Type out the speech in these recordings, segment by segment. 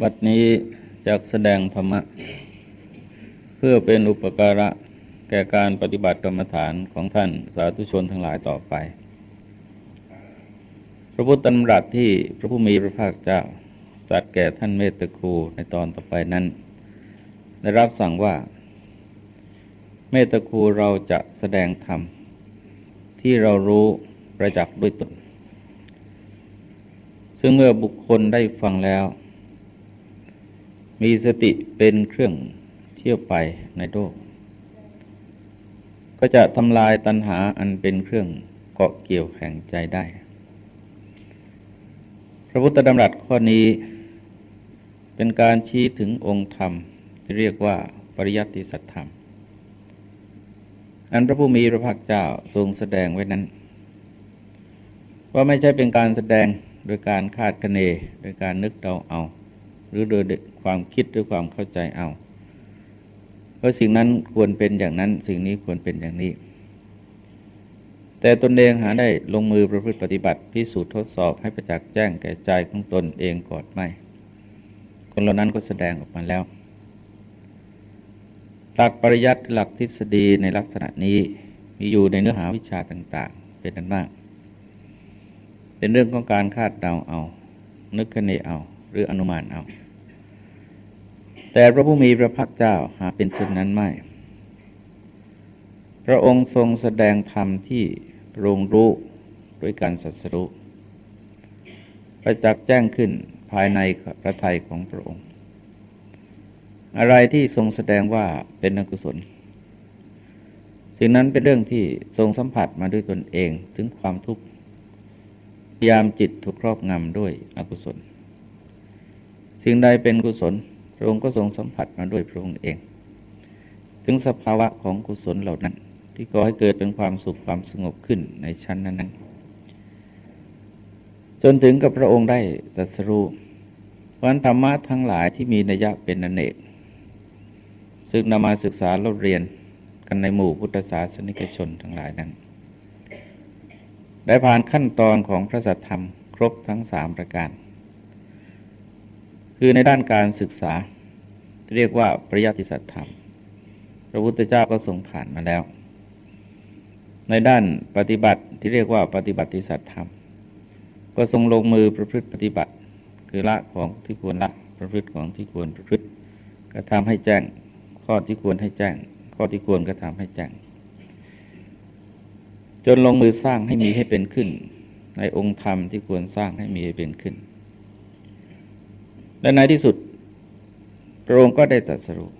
บัดนี้จากแสดงธรรมะ เพื่อเป็นอุปการะแก่การปฏิบัติกรรมฐานของท่านสาธุชนทั้งหลายต่อไป พระพุทธธรรมรัตที่พระผู้มีพระภาคเจ้า สัตว์แก่ท่านเมตตครูในตอนต่อไปนั้น ได้รับสั่งว่า เมตตครูเราจะแสดงธรรม ที่เรารู้ประจักษ์ด้วยตน ซึ่งเมื่อบุคคลได้ฟังแล้ว มีสติเป็นเครื่องเที่ยวไปในโลก ก็จะทำลายตัณหาอันเป็นเครื่องเกาะเกี่ยวแห่งใจได้ พระพุทธดำรัสข้อนี้เป็นการชี้ถึงองค์ธรรมที่เรียกว่าปริยัติสัจธรรม อันพระผู้มีพระภาคเจ้าทรงแสดงไว้นั้น ว่าไม่ใช่เป็นการแสดงโดยการคาดคะเนโดยการนึกเดาเอา หรือโดยความคิดหรือความเข้าใจเอาว่าสิ่งนั้นควรเป็นอย่างนั้น สิ่งนี้ควรเป็นอย่างนี้ แต่ตนเองหาได้ลงมือประพฤติปฏิบัติพิสูจน์ทดสอบให้ประจักษ์แจ้งแก่ใจของตนเองก่อนไม่คนเหล่านั้นก็แสดงออกมาแล้ว หลักปริยัติหลักทฤษฎีในลักษณะนี้มีอยู่ในเนื้อหาวิชาต่าง ๆ เป็นนั้นมาก เป็นเรื่องของการคาดเดาเอา นึกคะเนเอาหรืออนุมานเอา แต่พระผู้มีพระภาคเจ้าหาเป็นเช่นนั้นไม่ พระองค์ทรงแสดงธรรมที่โรงรู้ด้วยการสัสรู้ประจักษ์แจ้งขึ้นภายในพระทัยของพระองค์ อะไรที่ทรงแสดงว่าเป็นอกุศล สิ่งนั้นเป็นเรื่องที่ทรงสัมผัสมาด้วยตนเองถึงความทุกข์ยามจิตถูกครอบงำด้วยอกุศล สิ่งใดเป็นกุศล ระองค์ก็ทรงสัมผัสมาด้วยพระองค์เอง ถึงสภาวะของกุศลเหล่านั้น ที่ก่อให้เกิดเป็นความสุขความสงบขึ้นในชั้นนั้นๆ จนถึงกับพระองค์ได้ตรัสรู้วันธรรมะทั้งหลายที่มีนัยะเป็นอเนกซึ่งนำมาศึกษาเราเรียนกันในหมู่พุทธศาสนิกชนทั้งหลายนั้น ได้ผ่านขั้นตอนของพระสัทธรรมครบทั้งสามประการ คือในด้านการศึกษา เรียกว่าปริยัติสัทธรรม พระพุทธเจ้าก็ทรงผ่านมาแล้ว ในด้านปฏิบัติที่เรียกว่าปฏิบัติสัทธรรม ก็ทรงลงมือประพฤติปฏิบัติ คือละของที่ควรละประพฤติของที่ควรประพฤติกระทำให้แจ้ง ข้อที่ควรให้แจ้ง ข้อที่ควรกระทำให้แจ้ง จนลงมือสร้างให้มีให้เป็นขึ้น ในองค์ธรรมที่ควรสร้างให้มีให้เป็นขึ้นและในที่สุด พระองค์ก็ได้ตรัสรู้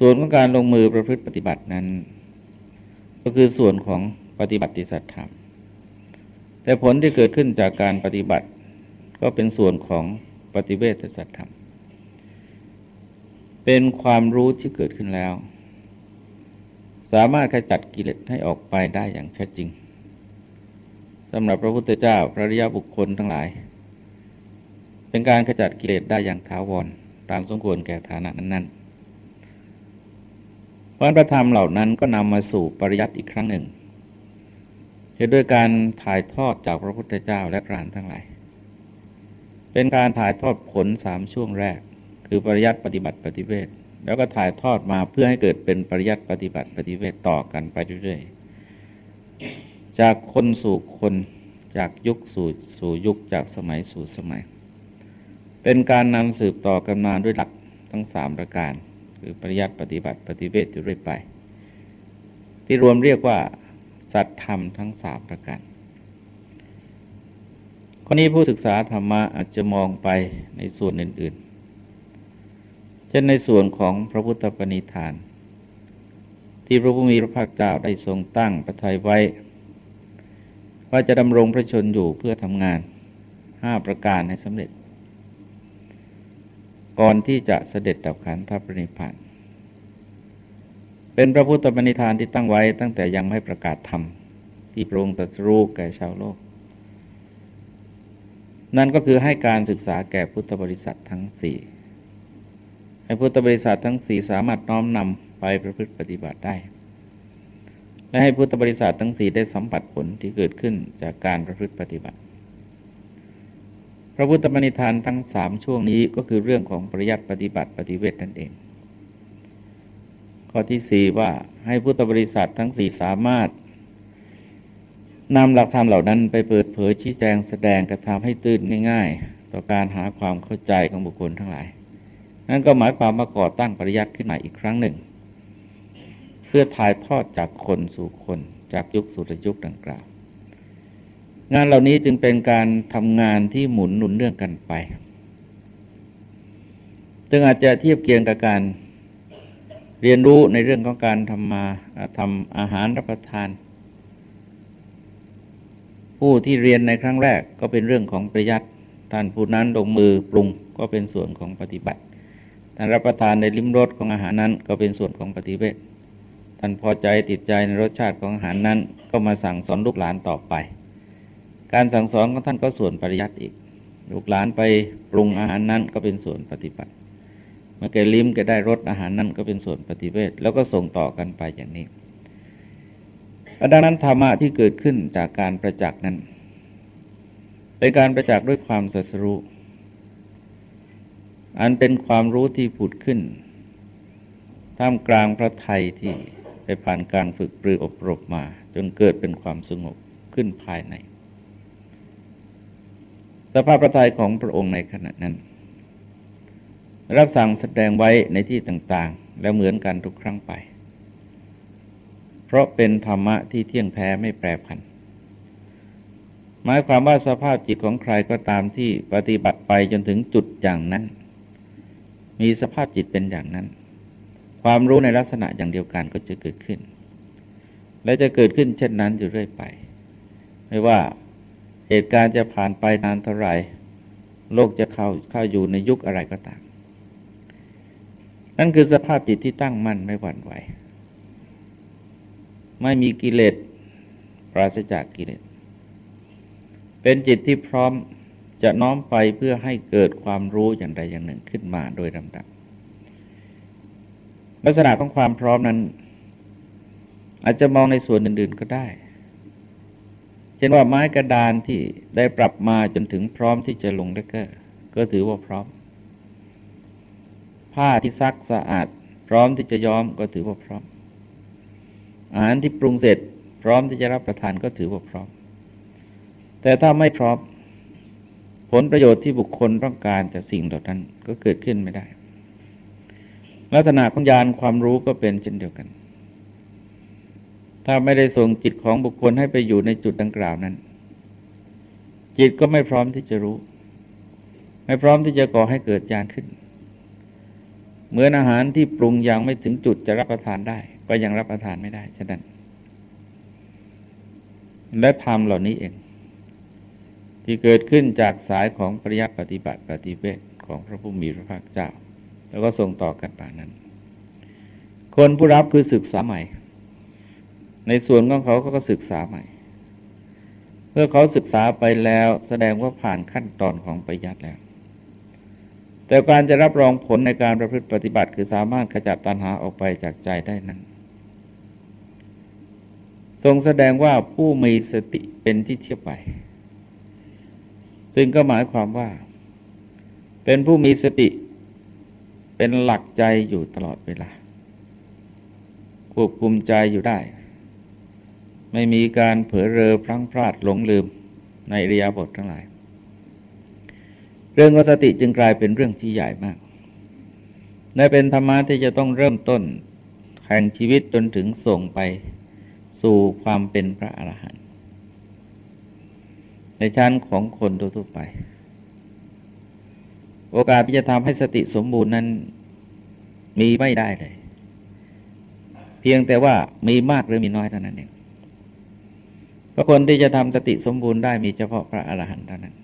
ส่วนของการลงมือประพฤติปฏิบัตินั้น ก็คือส่วนของปฏิบัติสัจธรรม แต่ผลที่เกิดขึ้นจากการปฏิบัติ ก็เป็นส่วนของปฏิเวทสัจธรรม เป็นความรู้ที่เกิดขึ้นแล้ว สามารถขจัดกิเลสให้ออกไปได้อย่างแท้จริงสำหรับพระพุทธเจ้าพระริยบุคคลทั้งหลาย เป็นการขจัดกิเลสได้อย่างถาวร ตามสมควรแก่ฐานะนั้นๆวันประธรรมเหล่านั้นก็นำมาสู่ปริยัติอีกครั้งหนึ่งเหตุด้วยการถ่ายทอดจากพระพุทธเจ้าและพระานทั้งหลาย เป็นการถ่ายทอดผลสามช่วงแรก คือปริยัติปฏิบัติปฏิเวทแล้วก็ถ่ายทอดมาเพื่อให้เกิดเป็นปริยัติปฏิบัติปฏิเวทต่อกันไปเรื่อยๆ จากคนสู่คนจากยุคสู่สู่ยุคจากสมัยสู่สมัย เป็นการนำสืบต่อกันมาด้วยหลักทั้งสามประการ คือปริยัติปฏิบัติปฏิเวทอยู่เรื่อยไป ที่รวมเรียกว่า สัตธรรมทั้งสามประการข้อนี้ผู้ศึกษาธรรมะอาจจะมองไปในส่วนอื่นๆ เช่นในส่วนของพระพุทธปณิธาน ที่พระผู้มีพระภาคเจ้าได้ทรงตั้งพระทัยไว้ ว่าจะดำรงพระชนอยู่เพื่อทำงานห้าประการให้สำเร็จ ก่อนที่จะเสด็จดับขันธปรินิพานเป็นพระพุทธปณิธานที่ตั้งไว้ตั้งแต่ยังไม่ประกาศธรรมที่พระองค์ตรัสรู้แก่ชาวโลก นั่นก็คือให้การศึกษาแก่พุทธบริษัททั้งสี่ให้พุทธบริษัททั้งสี่สามารถน้อมนำไปประพฤติปฏิบัติได้ และให้พุทธบริษัททั้งสี่ได้สัมผัสผลที่เกิดขึ้นจากการประพฤติปฏิบัติ พระพุทธมณิธานทั้งสามช่วงนี้ก็คือเรื่องของปริยัติปฏิบัติปฏิเวทนั่นเอง ข้อที่สี่ว่าให้พุทธบริษัททั้งสี่สามารถนำหลักธรรมเหล่านั้นไปเปิดเผยชี้แจงแสดงกระทำให้ตื่นง่าย ๆ ต่อการหาความเข้าใจของบุคคลทั้งหลาย นั่นก็หมายความว่าก่อตั้งปริยัติขึ้นใหมาอีกครั้งหนึ่ง เพื่อถ่ายทอดจากคนสู่คนจากยุคสู่ยุคดังกล่าว งานเหล่านี้จึงเป็นการทำงานที่หมุนหนุนเรื่องกันไป ซึ่งอาจจะเทียบเคียงกับการเรียนรู้ในเรื่องของการทำมาทำอาหารรับประทาน ผู้ที่เรียนในครั้งแรกก็เป็นเรื่องของประหยัติท่านผู้นั้นลงมือปรุงก็เป็นส่วนของปฏิบัติท่านรับประทานในลิ้มรสของอาหารนั้นก็เป็นส่วนของปฏิเวทท่านพอใจติดใจในรสชาติของอาหารนั้นก็มาสั่งสอนลูกหลานต่อไป การสั่งสอนของท่านก็ส่วนปริยัติอีก ลูกหลานไปปรุงอาหารนั้นก็เป็นส่วนปฏิบัติ เมื่อแกลิ้มแกได้รสอาหารนั้นก็เป็นส่วนปฏิเวทแล้วก็ส่งต่อกันไปอย่างนี้ดังนั้นธรรมะที่เกิดขึ้นจากการประจักษ์นั้นเป็นการประจักษ์ด้วยความสัสรู้อันเป็นความรู้ที่ผุดขึ้น ท่ามกลางพระไทยที่ไปผ่านการฝึกปรืออบรมมา จนเกิดเป็นความสงบขึ้นภายใน สภาพพระทัยของพระองค์ในขณะนั้น รับสั่งแสดงไว้ในที่ต่างๆ แล้วเหมือนกันทุกครั้งไป เพราะเป็นธรรมะที่เที่ยงแท้ไม่แปรผัน หมายความว่าสภาพจิตของใครก็ตามที่ปฏิบัติไปจนถึงจุดอย่างนั้น มีสภาพจิตเป็นอย่างนั้น ความรู้ในลักษณะอย่างเดียวกันก็จะเกิดขึ้น และจะเกิดขึ้นเช่นนั้นอยู่เรื่อยไป ไม่ว่า เหตุการณ์จะผ่านไปนานเท่าไหร่ โลกจะเข้าเข้าอยู่ในยุคอะไรก็ตาม นั่นคือสภาพจิตที่ตั้งมั่นไม่หวั่นไหว ไม่มีกิเลสปราศจากกิเลส เป็นจิตที่พร้อมจะน้อมไปเพื่อให้เกิดความรู้อย่างใดอย่างหนึ่งขึ้นมาโดยลำดับ ลักษณะของความพร้อมนั้น อาจจะมองในส่วนอื่น ๆก็ได้ เช่นว่าไม้กระดานที่ได้ปรับมาจนถึงพร้อมที่จะลงได้ก็ก็ถือว่าพร้อม ผ้าที่ซักสะอาด พร้อมที่จะย้อมก็ถือว่าพร้อม อาหารที่ปรุงเสร็จ พร้อมที่จะรับประทานก็ถือว่าพร้อม แต่ถ้าไม่พร้อม ผลประโยชน์ที่บุคคลต้องการจากสิ่งเหล่านั้นก็เกิดขึ้นไม่ได้ ลักษณะของญาณความรู้ก็เป็นเช่นเดียวกัน ถ้าไม่ได้ส่งจิตของบุคคลให้ไปอยู่ในจุดดังกล่าวนั้น จิตก็ไม่พร้อมที่จะรู้ ไม่พร้อมที่จะก่อให้เกิดญาณขึ้น เหมือนอาหารที่ปรุงยังไม่ถึงจุดจะรับประทานได้ ก็ยังรับประทานไม่ได้ฉะนั้น และธรรมเหล่านี้เอง ที่เกิดขึ้นจากสายของปริยัติปฏิบัติปฏิเวทของพระผู้มีพระภาคเจ้า แล้วก็ส่งต่อกันป่านั้น คนผู้รับคือศึกษาใหม่ ในส่วนของเขาก็ศึกษาใหม่เพื่อเขาศึกษาไปแล้วแสดงว่าผ่านขั้นตอนของปริยัติแล้ว แต่การจะรับรองผลในการประพฤติปฏิบัติ คือสามารถขจัดตัณหาออกไปจากใจได้นั้น ทรงแสดงว่าผู้มีสติเป็นที่เทียบไป ซึ่งก็หมายความว่า เป็นผู้มีสติเป็นหลักใจอยู่ตลอดเวลาควบคุมใจอยู่ได้ ไม่มีการเผลอเรอพลั้งพลาดหลงลืมในเรียบททั้งหลาย เรื่องสติจึงกลายเป็นเรื่องที่ใหญ่มากและเป็นธรรมะที่จะต้องเริ่มต้นแข่งชีวิตจนถึงส่งไปสู่ความเป็นพระอรหันต์ในชั้นของคนทั่วไป โอกาสที่จะทำให้สติสมบูรณ์นั้นมีไม่ได้เลย เพียงแต่ว่ามีมากหรือมีน้อยเท่านั้นเอง พราะคนที่จะทำสติสมบูรณ์ได้มีเฉพาะพระอรหันต์เท่านั้น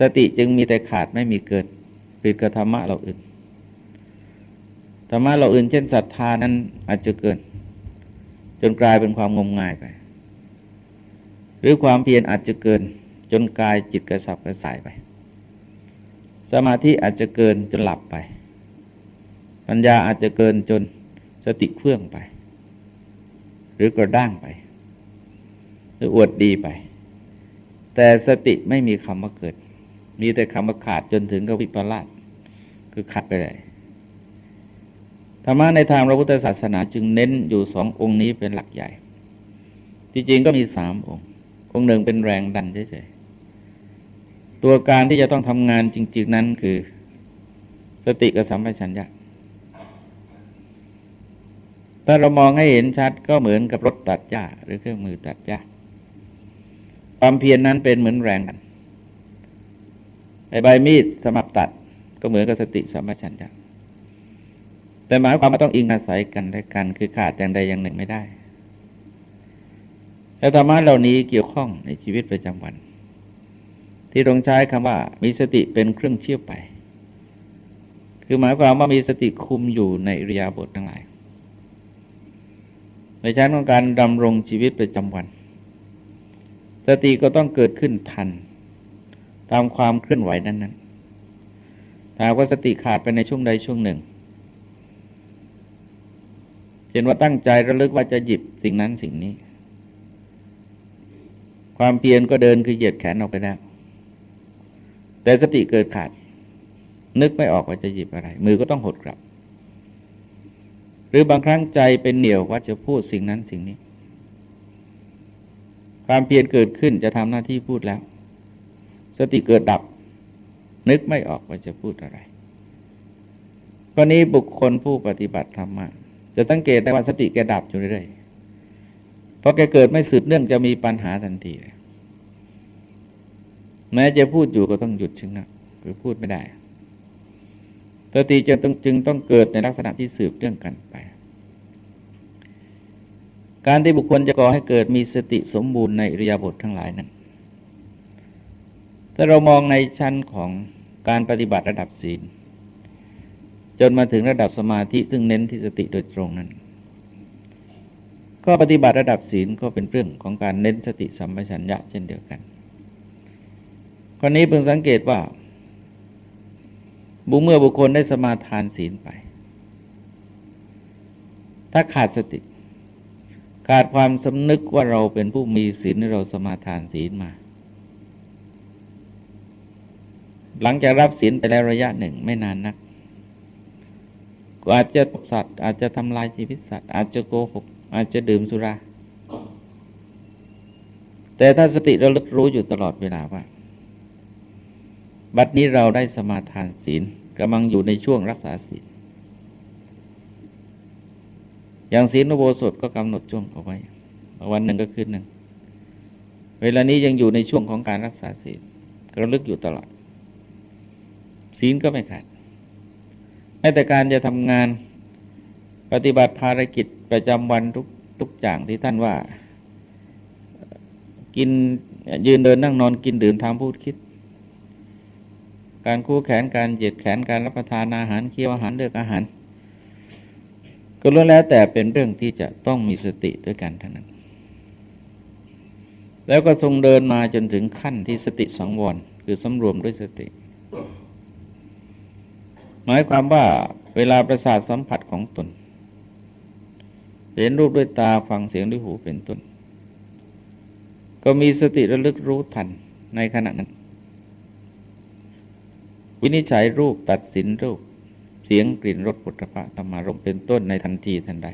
สติจึงมีแต่ขาดไม่มีเกิดปิดกระธรรมะเราอื่น ธรรมะเราอื่น เช่นศรัทธานั้นอาจจะเกิน จนกลายเป็นความงมงายไป หรือความเพียรอาจจะเกิน จนกลายจิตกระสับกระส่ายไป สมาธิอาจจะเกินจนหลับไป ปัญญาอาจจะเกินจนสติเครื่องไป หรือกระด้างไป หรืออวดดีไป แต่สติไม่มีคำว่าเกิด มีแต่คำว่าขาดจนถึงกับวิปลาสคือขาดไปเลยธรรมะในทางพระพุทธศาสนาจึงเน้นอยู่สององค์นี้เป็นหลักใหญ่ ที่จริงก็มีสามองค์ องค์หนึ่งเป็นแรงดันเฉยๆตัวการที่จะต้องทำงานจริง ๆ นั้นคือสติกับสัมปชัญญะถ้าเรามองให้เห็นชัดก็เหมือนกับรถตัดหญ้าหรือเครื่องมือตัดหญ้า ความเพียรนนั้นเป็นเหมือนแรงดันไอใบมีดสมับตัดก็เหมือนกับสติสัมปชัญญะแต่หมายความว่าต้องอิงอาศัยกันและกัน คือขาดอย่างใดอย่างหนึ่งไม่ได้ แล้วธรรมะเหล่านี้เกี่ยวข้องในชีวิตประจำวัน ที่ตรงใช้คำว่า มีสติเป็นเครื่องเชื่อไป คือหมายความว่ามีสติคุมอยู่ในอริยาบททั้งหลายในชั้นของการดำรงชีวิตประจำวัน สติก็ต้องเกิดขึ้นทัน ตามความเคลื่อนไหวนั้นๆถ้าว่าสติขาดไปในช่วงใดช่วงหนึ่งเช่นว่าตั้งใจระลึกว่าจะหยิบสิ่งนั้นสิ่งนี้ ความเพียรก็เดินคือเหยียดแขนออกไปแล้วแต่สติเกิดขาด นึกไม่ออกว่าจะหยิบอะไร มือก็ต้องหดกลับ หรือบางครั้งใจเป็นเหนี่ยวว่าจะพูดสิ่งนั้นสิ่งนี้ ความเพียรเกิดขึ้นจะทำหน้าที่พูดแล้ว สติเกิดดับ นึกไม่ออกว่าจะพูดอะไรวันนี้บุคคลผู้ปฏิบัติธรรมะจะสังเกตได้ว่าสติแกดับอยู่เรื่อยๆเพราะแกเกิดไม่สืบเนื่องจะมีปัญหาทันทีแม้จะพูดอยู่ก็ต้องหยุดชึงนะหรือพูดไม่ได้สติจะต้องจึงต้องเกิดในลักษณะที่สืบเรื่องกันไป การที่บุคคลจะก่อให้เกิดมีสติสมบูรณ์ในอริยบททั้งหลายนั้น ถ้าเรามองในชั้นของการปฏิบัติระดับศีล จนมาถึงระดับสมาธิซึ่งเน้นที่สติโดยตรงนั้น ก็ปฏิบัติระดับศีลก็เป็นเรื่องของการเน้นสติสัมปชัญญะเช่นเดียวกันคราวนี้เพิ่งสังเกตว่า บุเมื่อบุคคลได้สมาทานศีลไป ถ้าขาดสติ ขาดความสำนึกว่าเราเป็นผู้มีศีลเราสมาทานศีลมา หลังจากรับศีลไปแล้วระยะหนึ่งไม่นานนักอาจจะสัตว์ อาจจะทำลายชีวิตสัตว์ อาจจะโกหก อาจจะดื่มสุรา แต่ถ้าสติเราลึกรู้อยู่ตลอดเวลาว่า บัดนี้เราได้สมาทานศีลกำลังอยู่ในช่วงรักษาศีล อย่างศีลอุโบสถก็กำหนดช่วงเอาไว้ วันหนึ่งก็คืนหนึ่ง เวลานี้ยังอยู่ในช่วงของการรักษาศีลระลึกอยู่ตลอด ศีลก็ไม่ขาดแม้แต่การจะทำงานปฏิบัติภารกิจประจำวันทุกทุกอย่างที่ท่านว่า กินยืนเดินนั่งนอนกินดื่มทำพูดคิด การคู่แขนการเหยียดแขนการรับประทานอาหารเคี้ยวอาหารเลือกอาหาร ก็ล้วนแล้วแต่เป็นเรื่องที่จะต้องมีสติด้วยกันทั้งนั้น แล้วก็ทรงเดินมาจนถึงขั้นที่สติสังวรคือสำรวมด้วยสติ หมายความว่าเวลาประสาทสัมผัสของตน เห็นรูปด้วยตาฟังเสียงด้วยหูเป็นต้น ก็มีสติระลึกรู้ทันในขณะนั้น วินิจฉัยรูปตัดสินรูป เสียงกลิ่นรสปุถะธรรมารมเป็นต้นในทันทีทันใด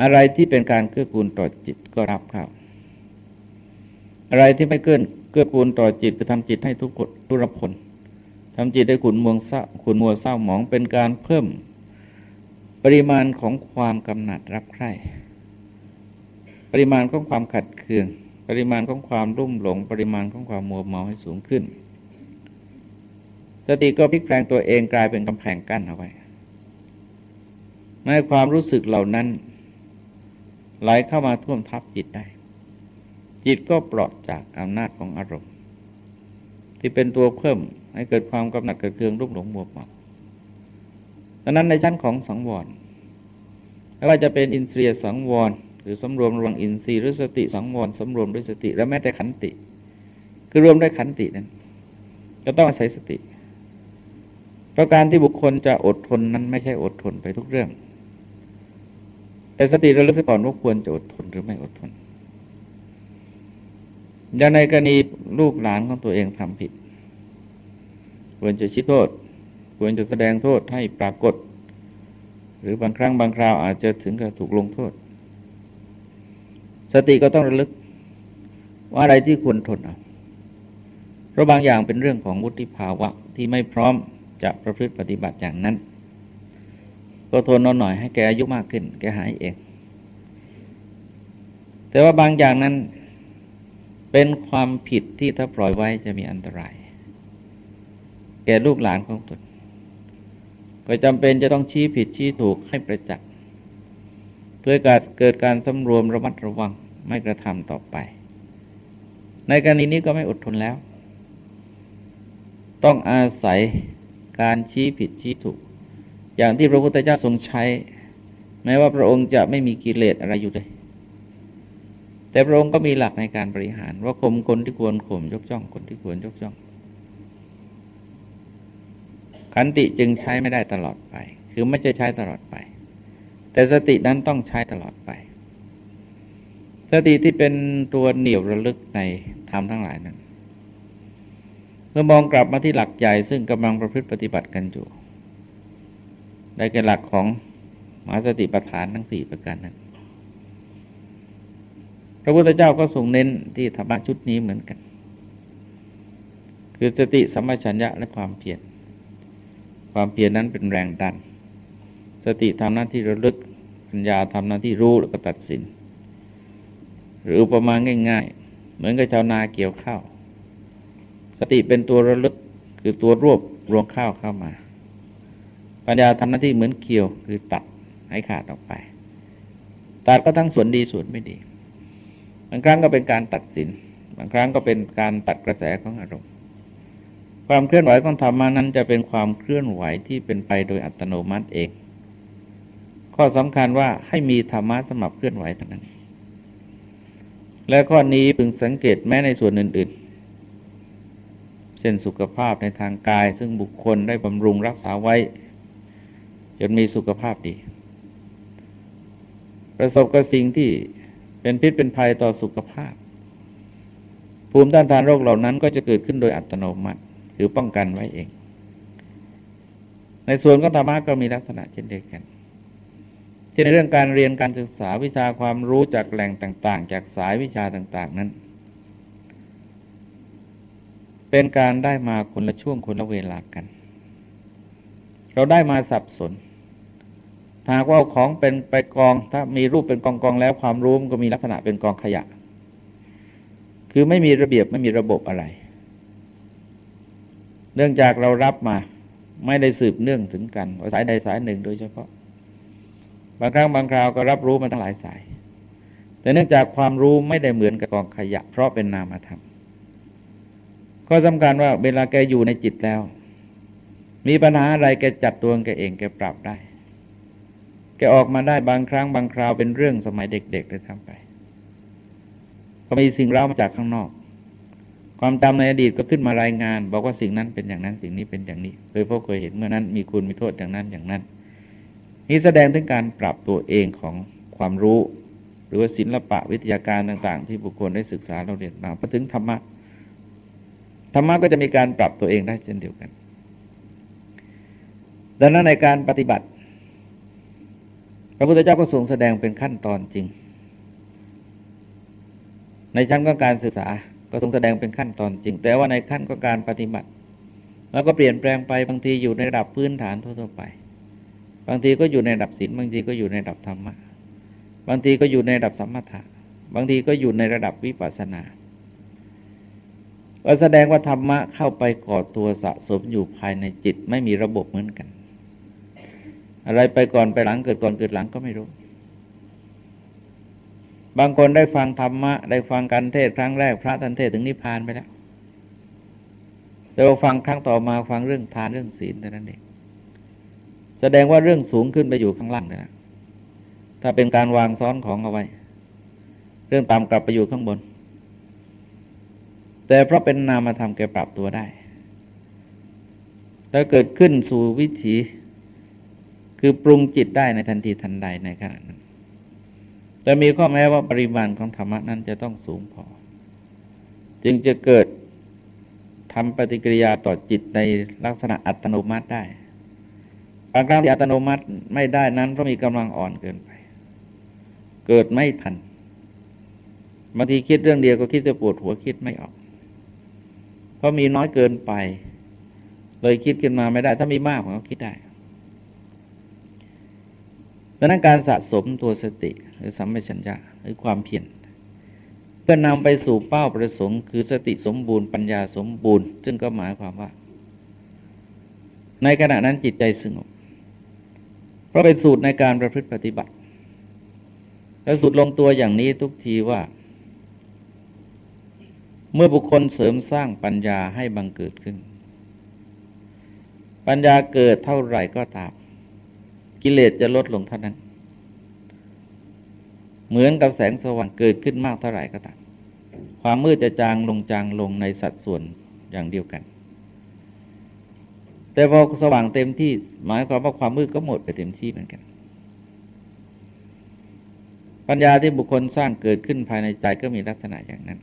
อะไรที่เป็นการเกื้อกูลต่อจิตก็รับเข้าอะไรที่ไม่เกื้อเกื้อกูลต่อจิตก็ทำจิตให้ทุกข์ทุรพลทำจิตให้ขุนมัวเศร้าขุนมัวเศร้าหมองเป็นการเพิ่มปริมาณของความกำหนัดรักใคร่ปริมาณของความขัดเคือง ปริมาณของความรุ่มหลง ปริมาณของความมัวเมาให้สูงขึ้น สติก็พลิกแปลงตัวเองกลายเป็นกำแพงกั้นเอาไว้ไม่ความรู้สึกเหล่านั้น ไหลเข้ามาท่วมทับจิตได้ จิตก็ปลอดจากอำนาจของอารมณ์ ที่เป็นตัวเพิ่มให้เกิดความกำหนัดเกิดเคืองรุ่มหลงมัวเมาดังนั้นในชั้นของสังวรไม่ว่าจะเป็นอินทรียสังวร หรือสำรวมระวังอินทรีย์หรือสติสังวรสำรวมด้วยสติ และแม้แต่ขันติ คือรวมด้วยขันตินั้นก็ต้องอาศัยสติ เพราะการที่บุคคลจะอดทนนั้นไม่ใช่อดทนไปทุกเรื่อง แต่สติราเลือกก่อนว่าควรจะอดทนหรือไม่อดทน อย่างในกรณีลูกหลานของตัวเองทำผิด ควรจะชิดโทษ ควรจะแสดงโทษให้ปรากฏ หรือบางครั้งบางคราวอาจจะถึงกับถูกลงโทษ สติก็ต้องระลึก ว่าอะไรที่ควรทนเอาเพราะบางอย่างเป็นเรื่องของวุฒิภาวะที่ไม่พร้อม จะประพฤติปฏิบัติอย่างนั้น ก็ทนนอนหน่อยให้แกอายุมากขึ้น แกหายเองแต่ว่าบางอย่างนั้นเป็นความผิดที่ถ้าปล่อยไว้จะมีอันตราย แก่ลูกหลานของตนก็จำเป็นจะต้องชี้ผิดชี้ถูกให้ประจักษ์เพื่อการเกิดการสำรวมระมัดระวังไม่กระทำต่อไป ในกรณีนี้ก็ไม่อดทนแล้ว ต้องอาศัย การชี้ผิดชี้ถูก อย่างที่พระพุทธเจ้าทรงใช้ แม้ว่าพระองค์จะไม่มีกิเลสอะไรอยู่เลย แต่พระองค์ก็มีหลักในการบริหาร ว่าข่มคนที่ควรข่มยกย่องคนที่ควรยกย่อง ขันติจึงใช้ไม่ได้ตลอดไป คือไม่จะใช้ตลอดไป แต่สตินั้นต้องใช้ตลอดไป สติที่เป็นตัวเหนี่ยวระลึกในธรรมทั้งหลายนั้น มื่อมองกลับมาที่หลักใหญ่ซึ่งกำลังประพฤติปฏิบัติกันอยู่ได้แก่หลักของมหาสติปัฏฐานทั้งสี่ประการนั้น พระพุทธเจ้าก็ทรงเน้นที่ธรรมะชุดนี้เหมือนกัน คือสติสัมปชัญญะและความเพียร ความเพียรนั้นเป็นแรงดัน สติทำหน้าที่ระลึก ปัญญาทำหน้าที่รู้แล้วก็ตัดสิน หรืออุปมาง่าย ๆ เหมือนกับชาวนาเกี่ยวข้าว สติเป็นตัวระลึกคือตัวรวบรวมข้าวเข้ามา ปัญญาทำหน้าที่เหมือนเกี่ยวคือตัดให้ขาดออกไป ตัดก็ทั้งส่วนดีส่วนไม่ดี บางครั้งก็เป็นการตัดสิน บางครั้งก็เป็นการตัดกระแสของอารมณ์ ความเคลื่อนไหวของธรรมานั้นจะเป็นความเคลื่อนไหวที่เป็นไปโดยอัตโนมัติเอง ข้อสำคัญว่าให้มีธรรมะสำหรับเคลื่อนไหวเท่านั้น และข้อนี้พึงสังเกตแม้ในส่วนอื่น ๆ เช่นสุขภาพในทางกาย ซึ่งบุคคลได้บำรุงรักษาไว้ จนมีสุขภาพดี ประสบกับสิ่งที่เป็นพิษเป็นภัยต่อสุขภาพ ภูมิต้านทานโรคเหล่านั้นก็จะเกิดขึ้นโดยอัตโนมัติหรือป้องกันไว้เอง ในส่วนของธรรมะก็มีลักษณะเช่นเดียวกันเช่นในเรื่องการเรียนการศึกษาวิชาความรู้จากแหล่งต่าง ๆ จากสายวิชาต่าง ๆ นั้น เป็นการได้มาคนละช่วงคนละเวลากัน เราได้มาสับสนหากว่าของเป็นไปกอง ถ้ามีรูปเป็นกองกองแล้วความรู้มันก็มีลักษณะเป็นกองขยะ คือไม่มีระเบียบไม่มีระบบอะไร เนื่องจากเรารับมาไม่ได้สืบเนื่องถึงกันสายใดสายหนึ่งโดยเฉพาะ บางครั้งบางคราวก็รับรู้มาตั้งหลายสาย แต่เนื่องจากความรู้ไม่ได้เหมือนกับกองขยะ เพราะเป็นนามธรรม ก็สำคัญว่าเวลาแกอยู่ในจิตแล้ว มีปัญหาอะไรแกจัดตัวแกเองแกปรับได้ แกออกมาได้บางครั้งบางคราวเป็นเรื่องสมัยเด็กๆเลยทำไป ก็มีสิ่งเล่ามาจากข้างนอก ความจำในอดีตก็ขึ้นมารายงาน บอกว่าสิ่งนั้นเป็นอย่างนั้นสิ่งนี้เป็นอย่างนี้เคยพบเคยเห็นเมื่อนั้นมีคุณมีโทษอย่างนั้นอย่างนั้น นี่แสดงถึงการปรับตัวเองของความรู้ หรือว่าศิลปะวิทยาการต่าง ๆ ที่บุคคลได้ศึกษาเราเรียนมาพอถึงธรรมะ ธรรมะก็จะมีการปรับตัวเองได้เช่นเดียวกัน ดังนั้นในการปฏิบัติ พระพุทธเจ้าก็ทรงแสดงเป็นขั้นตอนจริง ในชั้นของการศึกษาก็ทรงแสดงเป็นขั้นตอนจริง แต่ว่าในขั้นของการปฏิบัติ แล้วก็เปลี่ยนแปลงไปบางทีอยู่ในระดับพื้นฐานทั่วๆไป บางทีก็อยู่ในระดับศีลบางทีก็อยู่ในระดับธรรมะบางทีก็อยู่ในระดับสัมมาทะบางทีก็อยู่ในระดับวิปัสสนา ก็แสดงว่าธรรมะเข้าไปก่อตัวสะสมอยู่ภายในจิตไม่มีระบบเหมือนกัน อะไรไปก่อนไปหลังเกิดก่อนเกิดหลังก็ไม่รู้ บางคนได้ฟังธรรมะ ได้ฟังการเทศครั้งแรก พระท่านเทศถึงนิพพานไปแล้วแต่ว่าฟังครั้งต่อมาฟังเรื่องทานเรื่องศีลแต่นั้นเองแสดงว่าเรื่องสูงขึ้นไปอยู่ข้างล่างนะถ้าเป็นการวางซ้อนของเอาไว้ เรื่องต่ำกลับไปอยู่ข้างบน แต่เพราะเป็นนามธรรมแกปรับตัวได้ แล้วเกิดขึ้นสู่วิถี คือปรุงจิตได้ในทันทีทันใดในขณะนั้นแต่มีข้อแม้ว่าปริมาณของธรรมะนั้นจะต้องสูงพอ จึงจะเกิดทำปฏิกิริยาต่อจิตในลักษณะอัตโนมัติได้บางครั้งที่อัตโนมัติไม่ได้นั้นเพราะมีกำลังอ่อนเกินไป เกิดไม่ทันบางทีคิดเรื่องเดียวก็คิดจะปวดหัวคิดไม่ออก เพราะมีน้อยเกินไป เลยคิดขึ้นมาไม่ได้ ถ้ามีมากมันก็คิดได้ดังนั้นการสะสมตัวสติหรือสัมปชัญญะหรือความเพียรเพื่อนำไปสู่เป้าประสงค์ คือสติสมบูรณ์ปัญญาสมบูรณ์ ซึ่งก็หมายความว่า ในขณะนั้นจิตใจสงบเพราะเป็นสูตรในการประพฤติปฏิบัติและสูตรลงตัวอย่างนี้ทุกทีว่า เมื่อบุคคลเสริมสร้างปัญญาให้บังเกิดขึ้น ปัญญาเกิดเท่าไหร่ก็ตาม กิเลสจะลดลงเท่านั้น เหมือนกับแสงสว่างเกิดขึ้นมากเท่าไหร่ก็ตาม ความมืดจะจางลงจางลงในสัดส่วนอย่างเดียวกัน แต่พอสว่างเต็มที่หมายความว่าความมืดก็หมดไปเต็มที่เหมือนกันปัญญาที่บุคคลสร้างเกิดขึ้นภายในใจก็มีลักษณะอย่างนั้น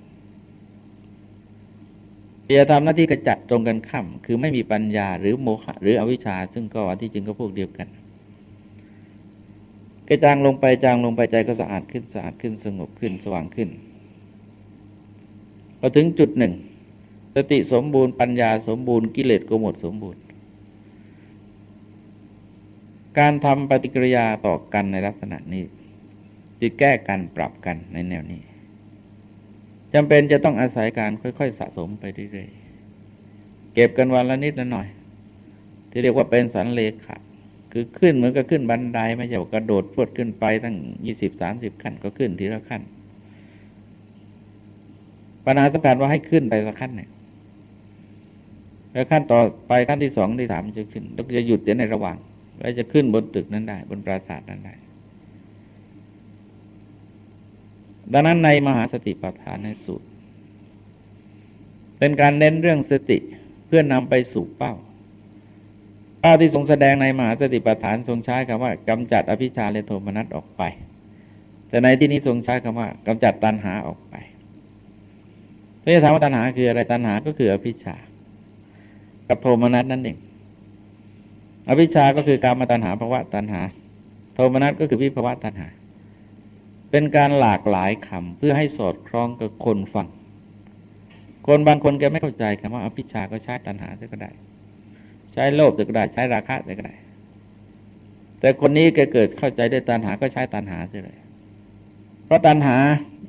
เปียทำหน้าที่กระจัดตรงกันข้ามคือไม่มีปัญญาหรือโมหะหรืออวิชชา ซึ่งก็ที่จริงก็พวกเดียวกันกระจางลงไปจางลงไปใจก็สะอาดขึ้นสะอาดขึ้นสงบขึ้นสว่างขึ้นพอถึงจุดหนึ่ง สติสมบูรณ์ปัญญาสมบูรณ์กิเลสก็หมดสมบูรณ์ การทำปฏิกิริยาต่อกันในลักษณะนี้จะแก้กันปรับกันในแนวนี้ จำเป็นจะต้องอาศัยการค่อย ๆ สะสมไปเรื่อยๆ เก็บกันวันละนิดละหน่อย ที่เรียกว่าเป็นสันเลขาคือขึ้นเหมือนกับขึ้นบันไดไม่ใช่กระโดดพวดขึ้นไปตั้งยี่สิบสามสิบขั้นก็ขึ้นทีละขั้น ปัญหาสำคัญว่าให้ขึ้นไปละขั้นเนี่ยแล้วขั้นต่อไปขั้นที่สองที่สามจะขึ้นแล้วจะหยุดเดี๋ยในระหว่างแล้วจะขึ้นบนตึกนั้นได้ บนปราสาทนั้นได้ ดังนั้นในมหาสติปัฏฐานในสูตร เป็นการเน้นเรื่องสติเพื่อนำไปสู่เป้าภาที่ทรงแสดงในมหาสติปัฏฐานทรงใช้คำว่ากำจัดอภิชาแลโทมนัสออกไป แต่ในที่นี้ทรงใช้คำว่ากำจัดตัณหาออกไปถ้าจะถามว่าตัณหาคืออะไรตัณหาก็คืออภิชา กับโทมนัสนั่นเองอภิชาก็คือการมาตัณหาภาวะตัณหา โทมนัสก็คือวิภาวะตัณหา เป็นการหลากหลายคำเพื่อให้สอดคล้องกับคนฟัง คนบางคนแกไม่เข้าใจคำว่าอภิชาก็ใช้ตัณหาก็ได้ ใช้โลภจะก็ได้ใช้ราคะจะก็ได้ แต่คนนี้แกเกิดเข้าใจได้ตัณหาก็ใช้ตัณหาเลย เพราะตัณหา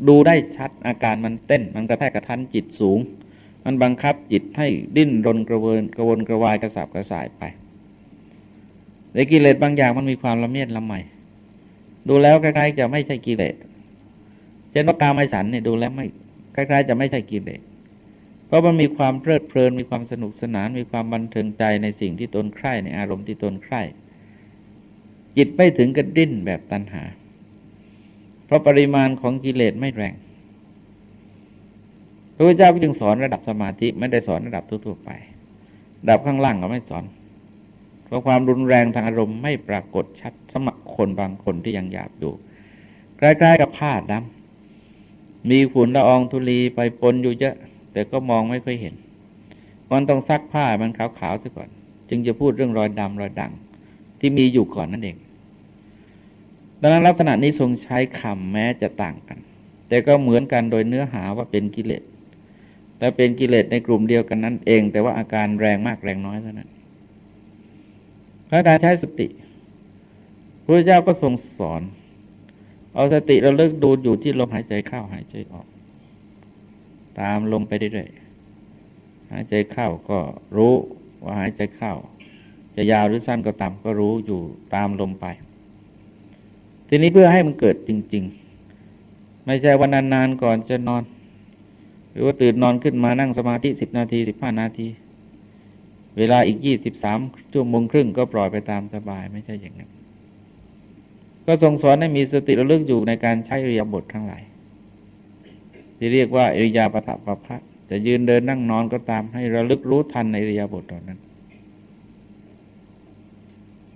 ดูได้ชัดอาการมันเต้น มันกระแทกกระทันจิตสูง มันบังคับจิตให้ดิ้นรนกระเวนกระวนกระวายกระสับกระส่ายไปในกิเลสบางอย่างมันมีความละเมียดละไม ดูแล้วคล้ายๆจะไม่ใช่กิเลสเช่นว่ากาไม่สันเนี่ยดูแล้วไม่คล้ายๆ จะไม่ใช่กิเลสเพราะมันมีความเพลิดเพลินมีความสนุกสนาน มีความบันเทิงใจในสิ่งที่ตนใคร่ในอารมณ์ที่ตนใคร่จิตไม่ถึงกระดิ้นแบบตัณหา เพราะปริมาณของกิเลสไม่แรงพระพุทธเจ้าจึงสอนระดับสมาธิไม่ได้สอนระดับทั่วๆไป ระดับข้างล่างก็ไม่สอน เพราะความรุนแรงทางอารมณ์ไม่ปรากฏชัดสมัครคนบางคนที่ยังหยาบอยู่ใกล้ๆกับผ้าดำมีฝุ่นละอองธุลีไปปนอยู่เยอะ แต่ก็มองไม่ค่อยเห็นมันต้องซักผ้ามันขาวๆซะก่อน จึงจะพูดเรื่องรอยดำรอยดัง ที่มีอยู่ก่อนนั่นเองดังนั้นลักษณะนี้ทรงใช้คำแม้จะต่างกัน แต่ก็เหมือนกันโดยเนื้อหาว่าเป็นกิเลสและเป็นกิเลสในกลุ่มเดียวกันนั่นเอง แต่ว่าอาการแรงมากแรงน้อยเท่านั้น พระการใช้สติพระเจ้าก็ทรงสอน เอาสติเราเลิกดูอยู่ที่ลมหายใจเข้าหายใจออก ตามลมไปเรื่อยๆหายใจเข้าก็รู้ว่าหายใจเข้า จะยาวหรือสั้นก็ตามก็รู้อยู่ตามลมไป ทีนี้เพื่อให้มันเกิดจริง ๆ ไม่ใช่วันนานๆก่อนจะนอน หรือว่าตื่นนอนขึ้นมานั่งสมาธิสิบนาทีสิบห้านาที เวลาอีกยี่สิบสามชั่วโมงครึ่งก็ปล่อยไปตามสบายไม่ใช่อย่างนั้น ก็ทรงสอนให้มีสติระลึกอยู่ในการใช้เรียบททั้งหลาย ที่เรียกว่าอริยาปถะปะพะจะยืนเดินนั่งนอนก็ตามให้ระลึกรู้ทันในอริยาบทตอนนั้น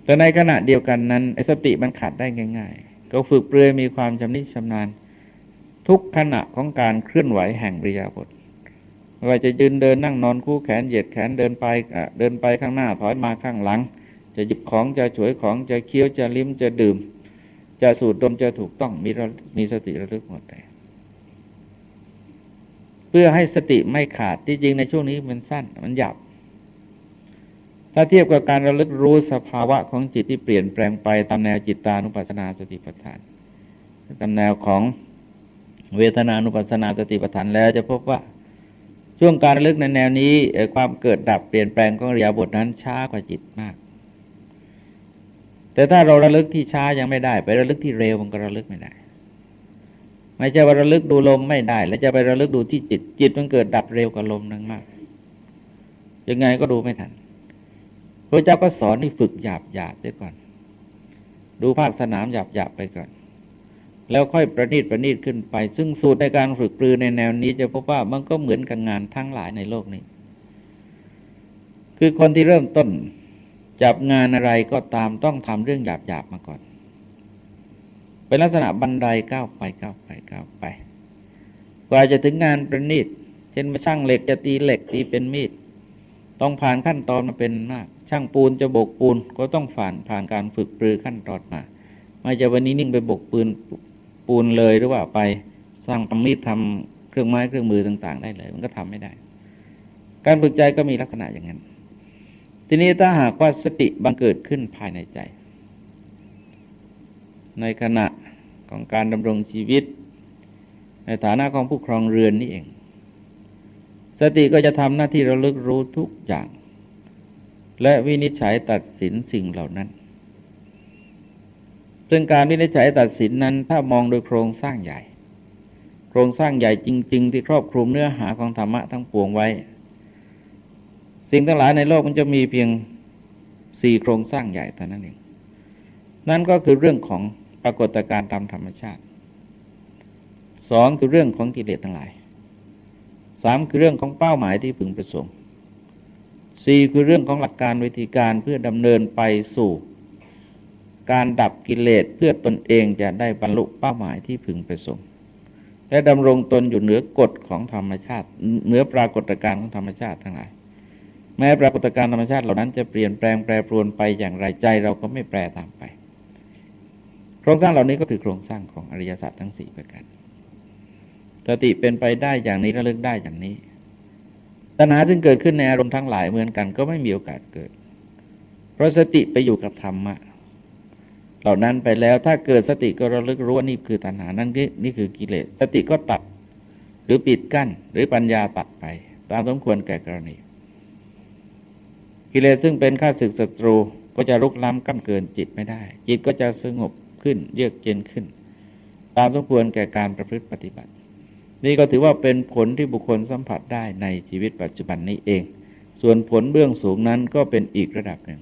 แต่ในขณะเดียวกันนั้นสติมันขาดได้ง่าย ๆ ก็ฝึกเปลือยมีความชำนิชำนาญทุกขณะของการเคลื่อนไหวแห่งอริยาบท ไม่ว่าจะยืนเดินนั่งนอนคู่แขนเหยียดแขนเดินไปเดินไปข้างหน้าถอยมาข้างหลัง จะหยิบของจะฉวยของจะเคี้ยวจะลิ้มจะดื่ม จะสูดดมจะถูกต้องมีรมีสติระลึกหมดเลยเพื่อให้สติไม่ขาดที่จริงในช่วงนี้มันสั้นมันหยาบถ้าเทียบกับการระลึกรู้สภาวะของจิตที่เปลี่ยนแปลงไปตามแนวจิตตานุปัสสนาสติปัฏฐานตามแนวของเวทนานุปัสสนาสติปัฏฐานแล้วจะพบว่า ช่วงการลึกในแนวนี้ความเกิดดับเปลี่ยนแปลงของอริยบทนั้นช้ากว่าจิตมาก แต่ถ้าเราระลึกที่ช้ายังไม่ได้ ไประลึกที่เร็วมันก็ระลึกไม่ได้ ไม่ใช่ว่าระลึกดูลมไม่ได้ แล้วจะไประลึกดูที่จิต จิตมันเกิดดับเร็วกว่าลมนั่งมาก ยังไงก็ดูไม่ทันพระเจ้าก็สอนให้ฝึกหยาบหยาบเสียก่อน ดูภาคสนามหยาบหยาบไปก่อน แล้วค่อยประณีตประณีตขึ้นไป ซึ่งสูตรในการฝึกปรือในแนวนี้จะพบว่ามันก็เหมือนกับงานทั้งหลายในโลกนี้ คือคนที่เริ่มต้นจับงานอะไรก็ตามต้องทำเรื่องหยาบหยาบมาก่อน เป็นลักษณะบันไดก้าวไปก้าวไปก้าวไป กว่าจะถึงงานประณีต เช่นมาช่างเหล็กจะตีเหล็กตีเป็นมีด ต้องผ่านขั้นตอนมาเป็นมาก ช่างปูนจะโบกปูนก็ต้องผ่านผ่านการฝึกปรือขั้นตอนมา ไม่จะวันนี้นิ่งไปโบกปืน ปูนเลยหรือว่าไปสร้างทำมีดทำเครื่องไม้เครื่องมือต่าง ๆ ได้เลย มันก็ทำไม่ได้ การฝึกใจก็มีลักษณะอย่างนั้น ทีนี้ถ้าหากว่าสติบังเกิดขึ้นภายในใจ ในขณะของการดำรงชีวิต ในฐานะของผู้ครองเรือนนี่เอง สติก็จะทำหน้าที่ระลึกรู้ทุกอย่าง และวินิจฉัยตัดสินสิ่งเหล่านั้น ซึ่งการวินิจฉัยตัดสินนั้นถ้ามองโดยโครงสร้างใหญ่ โครงสร้างใหญ่จริง ๆ ที่ครอบคลุมเนื้อหาของธรรมะทั้งปวงไว้ สิ่งทั้งหลายในโลกมันจะมีเพียงสี่โครงสร้างใหญ่เท่านั้นเอง นั่นก็คือเรื่องของปรากฏการณ์ตามธรรมชาติสองคือเรื่องของกิเลสทั้งหลายสามคือเรื่องของเป้าหมายที่พึงประสงค์สี่คือเรื่องของหลักการวิธีการเพื่อดำเนินไปสู่ การดับกิเลสเพื่อตนเองจะได้บรรลุเป้าหมายที่พึงประสงค์ และดำรงตนอยู่เหนือกฎของธรรมชาติ เหนือปรากฏการณ์ของธรรมชาติทั้งหลาย แม้ปรากฏการณ์ธรรมชาติเหล่านั้นจะเปลี่ยนแปลงแปรปรวนไปอย่างไรใจเราก็ไม่แปรตามไป โครงสร้างเหล่านี้ก็คือโครงสร้างของอริยสัจทั้งสี่ประการสติเป็นไปได้อย่างนี้ระลึกได้อย่างนี้ตัณหาซึ่งเกิดขึ้นในอารมณ์ทั้งหลายเหมือนกันก็ไม่มีโอกาสเกิด เพราะสติไปอยู่กับธรรมะ เหล่านั้นไปแล้วถ้าเกิดสติก็ระลึกรู้ว่านี่คือตัณหานั่นนี่คือกิเลสสติก็ตัดหรือปิดกั้น หรือปัญญาตัดไป ตามสมควรแก่กรณี กิเลสซึ่งเป็นข้าศึกศัตรูก็จะลุกล้ำกั้นเกินจิตไม่ได้ จิตก็จะสงบขึ้น เยือกเย็นขึ้น ตามสมควรแก่การประพฤติปฏิบัติ นี่ก็ถือว่าเป็นผลที่บุคคลสัมผัสได้ในชีวิตปัจจุบันนี้เอง ส่วนผลเบื้องสูงนั้นก็เป็นอีกระดับหนึ่ง